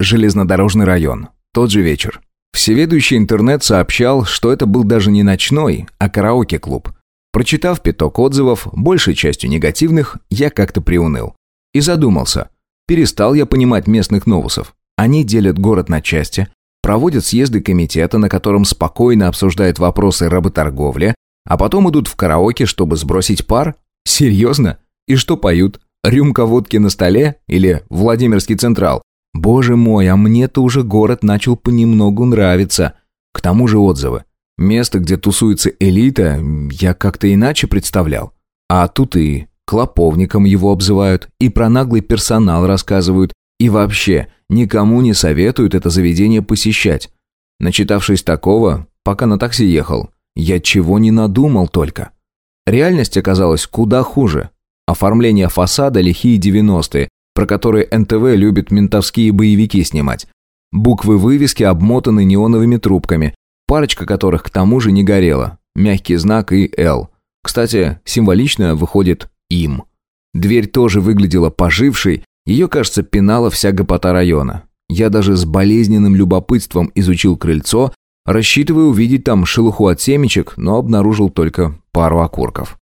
Железнодорожный район. Тот же вечер. Всеведущий интернет сообщал, что это был даже не ночной, а караоке-клуб. Прочитав пяток отзывов, большей частью негативных, я как-то приуныл. И задумался. Перестал я понимать местных новусов. Они делят город на части, проводят съезды комитета, на котором спокойно обсуждают вопросы работорговли, а потом идут в караоке, чтобы сбросить пар? Серьезно? И что поют? Рюмка водки на столе или Владимирский Централ? Боже мой, а мне-то уже город начал понемногу нравиться. К тому же отзывы. Место, где тусуется элита, я как-то иначе представлял. А тут и клоповником его обзывают, и про наглый персонал рассказывают, и вообще никому не советуют это заведение посещать. Начитавшись такого, пока на такси ехал, я чего не надумал только. Реальность оказалась куда хуже. Оформление фасада лихие 90-е, про которые НТВ любит ментовские боевики снимать. Буквы вывески обмотаны неоновыми трубками, парочка которых к тому же не горела. Мягкий знак и «Л». Кстати, символично выходит «им». Дверь тоже выглядела пожившей, ее, кажется, пинала вся гопота района. Я даже с болезненным любопытством изучил крыльцо, рассчитывая увидеть там шелуху от семечек, но обнаружил только пару окурков.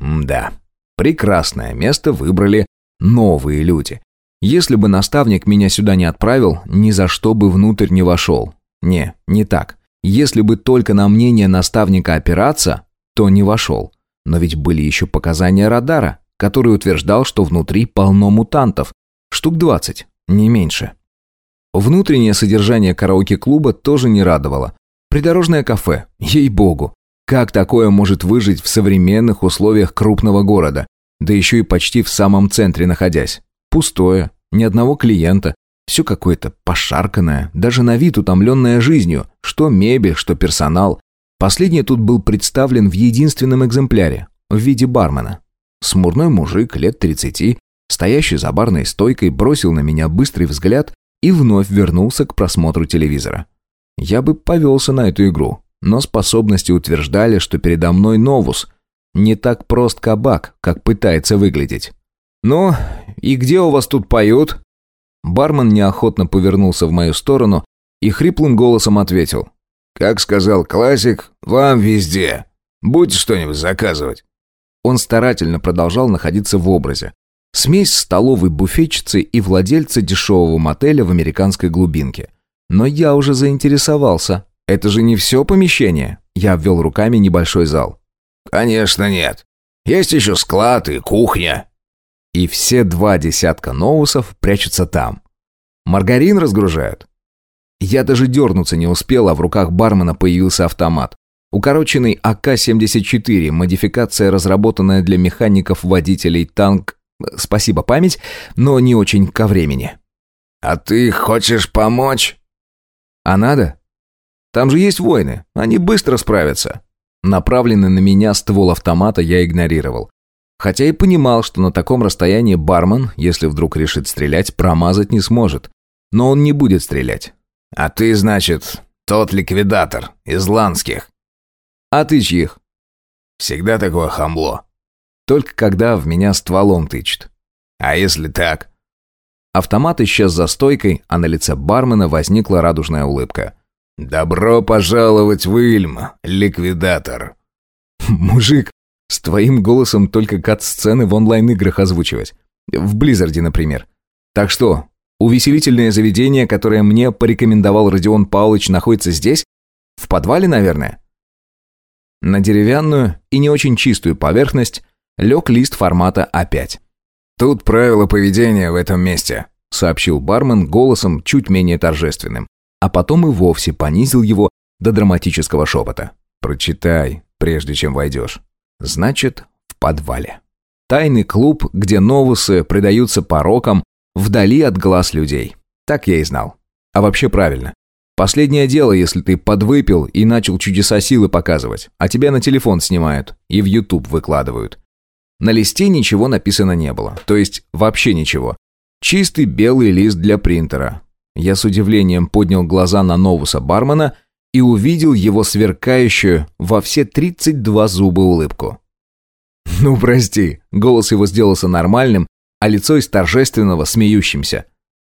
М да, прекрасное место выбрали новые люди. Если бы наставник меня сюда не отправил, ни за что бы внутрь не вошел. Не, не так. Если бы только на мнение наставника опираться, то не вошел. Но ведь были еще показания радара, который утверждал, что внутри полно мутантов. Штук 20, не меньше. Внутреннее содержание караоке-клуба тоже не радовало. Придорожное кафе, ей-богу. Как такое может выжить в современных условиях крупного города? Да еще и почти в самом центре находясь. Пустое, ни одного клиента, все какое-то пошарканное, даже на вид утомленное жизнью, что мебель, что персонал. Последний тут был представлен в единственном экземпляре, в виде бармена. Смурной мужик лет 30, стоящий за барной стойкой, бросил на меня быстрый взгляд и вновь вернулся к просмотру телевизора. Я бы повелся на эту игру, но способности утверждали, что передо мной новус. Не так прост кабак, как пытается выглядеть. «Ну, и где у вас тут поют?» Бармен неохотно повернулся в мою сторону и хриплым голосом ответил. «Как сказал классик, вам везде. Будете что-нибудь заказывать». Он старательно продолжал находиться в образе. Смесь столовой буфетчицы и владельца дешевого мотеля в американской глубинке. Но я уже заинтересовался. Это же не все помещение. Я обвел руками небольшой зал. «Конечно нет. Есть еще склад и кухня», и все два десятка ноусов прячутся там. Маргарин разгружают. Я даже дернуться не успел, а в руках бармена появился автомат. Укороченный АК-74, модификация, разработанная для механиков-водителей танк... Спасибо, память, но не очень ко времени. «А ты хочешь помочь?» «А надо?» «Там же есть воины, они быстро справятся». Направленный на меня ствол автомата я игнорировал. Хотя и понимал, что на таком расстоянии бармен, если вдруг решит стрелять, промазать не сможет. Но он не будет стрелять. «А ты, значит, тот ликвидатор, из ланских?» «А ты чьих?» «Всегда такое хамло. Только когда в меня стволом тычет. А если так?» Автомат исчез за стойкой, а на лице бармена возникла радужная улыбка. «Добро пожаловать в Ильм, ликвидатор!» «Мужик, с твоим голосом только кат-сцены в онлайн-играх озвучивать. В Близзарде, например. Так что, увеселительное заведение, которое мне порекомендовал Родион Павлович, находится здесь? В подвале, наверное? На деревянную и не очень чистую поверхность лег лист формата А5. «Тут правила поведения в этом месте», — сообщил бармен голосом чуть менее торжественным, а потом и вовсе понизил его до драматического шепота. «Прочитай, прежде чем войдешь». Значит, в подвале. Тайный клуб, где новусы предаются порокам, вдали от глаз людей. Так я и знал. А вообще правильно. Последнее дело, если ты подвыпил и начал чудеса силы показывать, а тебя на телефон снимают и в YouTube выкладывают. На листе ничего написано не было, то есть вообще ничего. Чистый белый лист для принтера. Я с удивлением поднял глаза на новуса бармена и увидел его сверкающую во все 32 зуба улыбку. «Ну, прости», — голос его сделался нормальным, а лицо из торжественного смеющимся.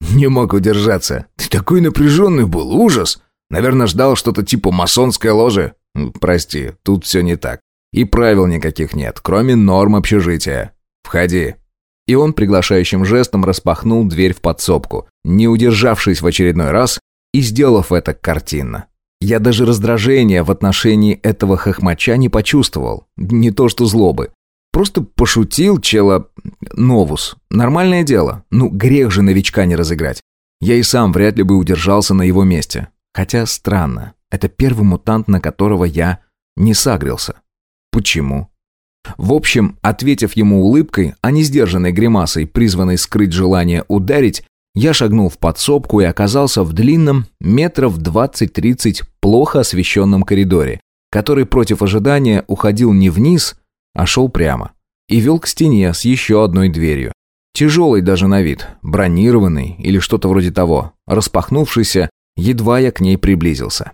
Не мог удержаться. Ты такой напряженный был, ужас. Наверное, ждал что-то типа масонской ложи. Прости, тут все не так. И правил никаких нет, кроме норм общежития. Входи. И он приглашающим жестом распахнул дверь в подсобку, не удержавшись в очередной раз и сделав это картинно. Я даже раздражения в отношении этого хохмача не почувствовал, не то что злобы. Просто пошутил чела Новус. Нормальное дело. Ну, грех же новичка не разыграть. Я и сам вряд ли бы удержался на его месте. Хотя странно. Это первый мутант, на которого я не сагрился. Почему? В общем, ответив ему улыбкой, а не сдержанной гримасой, призванной скрыть желание ударить, я шагнул в подсобку и оказался в длинном, метров 20-30, плохо освещенном коридоре, который против ожидания уходил не вниз, а шел прямо. И вел к стене с еще одной дверью. Тяжелый даже на вид, бронированный или что-то вроде того, распахнувшийся, едва я к ней приблизился.